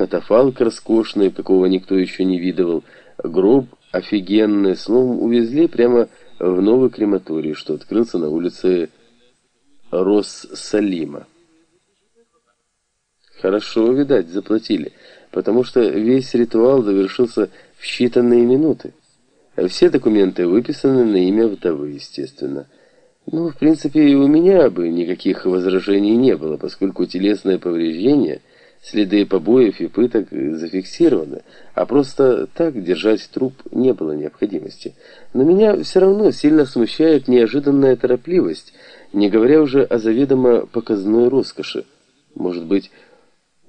катафалк роскошный, какого никто еще не видывал, гроб офигенный, словом, увезли прямо в новый крематорий, что открылся на улице Россалима. Хорошо, видать, заплатили, потому что весь ритуал завершился в считанные минуты. Все документы выписаны на имя вдовы, естественно. Ну, в принципе, и у меня бы никаких возражений не было, поскольку телесное повреждение, следы побоев и пыток зафиксированы, а просто так держать труп не было необходимости. Но меня все равно сильно смущает неожиданная торопливость, не говоря уже о заведомо показной роскоши. Может быть,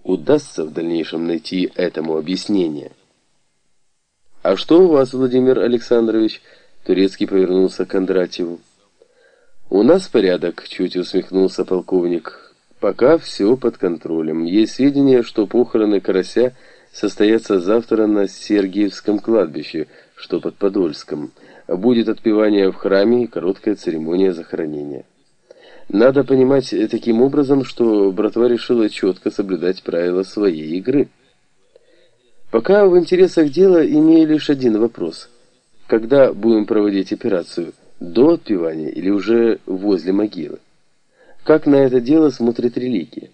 удастся в дальнейшем найти этому объяснение. «А что у вас, Владимир Александрович?» Турецкий повернулся к Кондратьеву. «У нас порядок», — чуть усмехнулся полковник. «Пока все под контролем. Есть сведения, что похороны Карася состоятся завтра на Сергиевском кладбище, что под Подольском. Будет отпевание в храме и короткая церемония захоронения». Надо понимать таким образом, что братва решила четко соблюдать правила своей игры. Пока в интересах дела имею лишь один вопрос. Когда будем проводить операцию? До отпевания или уже возле могилы? Как на это дело смотрит религия?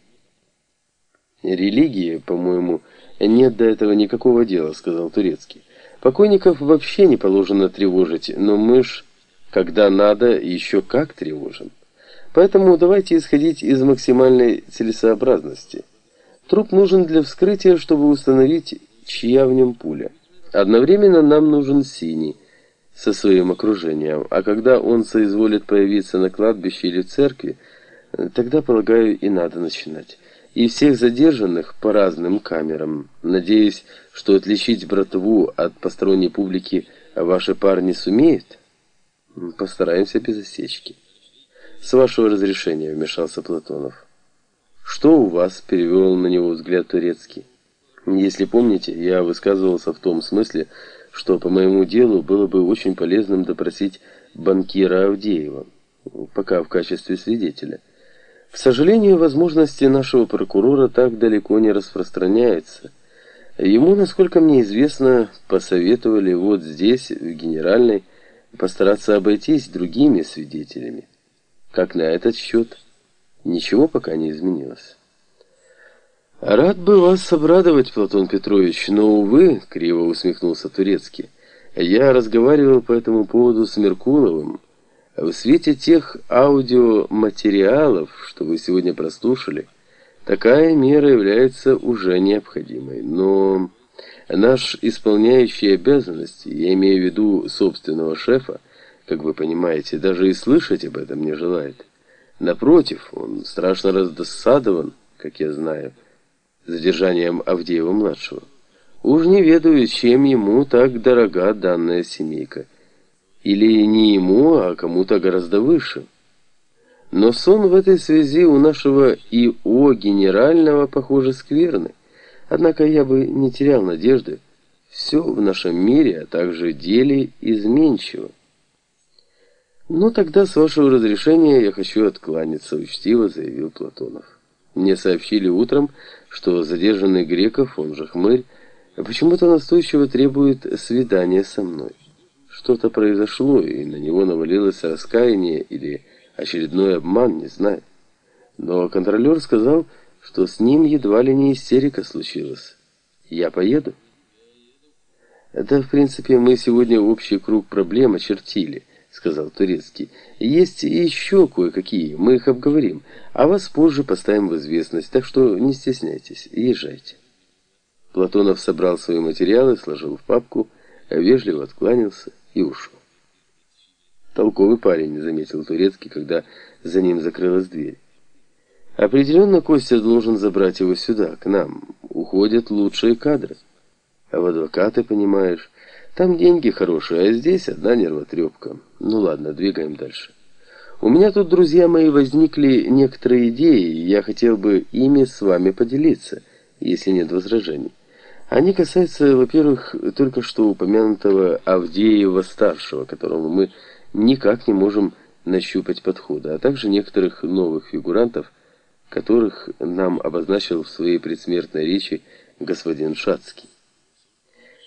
Религии, по-моему, нет до этого никакого дела, сказал Турецкий. Покойников вообще не положено тревожить, но мы ж, когда надо, еще как тревожим. Поэтому давайте исходить из максимальной целесообразности. Труп нужен для вскрытия, чтобы установить чья в нем пуля. Одновременно нам нужен синий со своим окружением, а когда он соизволит появиться на кладбище или в церкви, тогда, полагаю, и надо начинать. И всех задержанных по разным камерам. Надеюсь, что отличить братву от посторонней публики ваши парни сумеют? Постараемся без осечки. С вашего разрешения, вмешался Платонов. Что у вас? Перевел на него взгляд турецкий. Если помните, я высказывался в том смысле, что по моему делу было бы очень полезным допросить банкира Авдеева, пока в качестве свидетеля. К сожалению, возможности нашего прокурора так далеко не распространяются. Ему, насколько мне известно, посоветовали вот здесь, в Генеральной, постараться обойтись другими свидетелями. Как на этот счет, ничего пока не изменилось. «Рад бы вас обрадовать, Платон Петрович, но, увы, — криво усмехнулся Турецкий, — я разговаривал по этому поводу с Меркуловым. В свете тех аудиоматериалов, что вы сегодня прослушали, такая мера является уже необходимой. Но наш исполняющий обязанности, я имею в виду собственного шефа, как вы понимаете, даже и слышать об этом не желает. Напротив, он страшно раздосадован, как я знаю, — задержанием Авдеева-младшего. Уж не ведаю, чем ему так дорога данная семейка. Или не ему, а кому-то гораздо выше. Но сон в этой связи у нашего ИО генерального, похоже, скверный. Однако я бы не терял надежды. Все в нашем мире, а также деле изменчиво. «Ну, тогда, с вашего разрешения, я хочу откланяться», — учтиво заявил Платонов. Мне сообщили утром, что задержанный Греков, он же Хмырь, почему-то настойчиво требует свидания со мной. Что-то произошло, и на него навалилось раскаяние или очередной обман, не знаю. Но контролер сказал, что с ним едва ли не истерика случилась. Я поеду? Да, в принципе, мы сегодня общий круг проблем очертили сказал Турецкий. «Есть еще кое-какие, мы их обговорим, а вас позже поставим в известность, так что не стесняйтесь, езжайте». Платонов собрал свои материалы, сложил в папку, вежливо откланялся и ушел. «Толковый парень», — заметил Турецкий, когда за ним закрылась дверь. «Определенно Костя должен забрать его сюда, к нам. Уходят лучшие кадры. А в адвокаты, понимаешь...» Там деньги хорошие, а здесь одна нервотрепка. Ну ладно, двигаем дальше. У меня тут, друзья мои, возникли некоторые идеи, и я хотел бы ими с вами поделиться, если нет возражений. Они касаются, во-первых, только что упомянутого Авдеева-старшего, которому мы никак не можем нащупать подхода, а также некоторых новых фигурантов, которых нам обозначил в своей предсмертной речи господин Шацкий.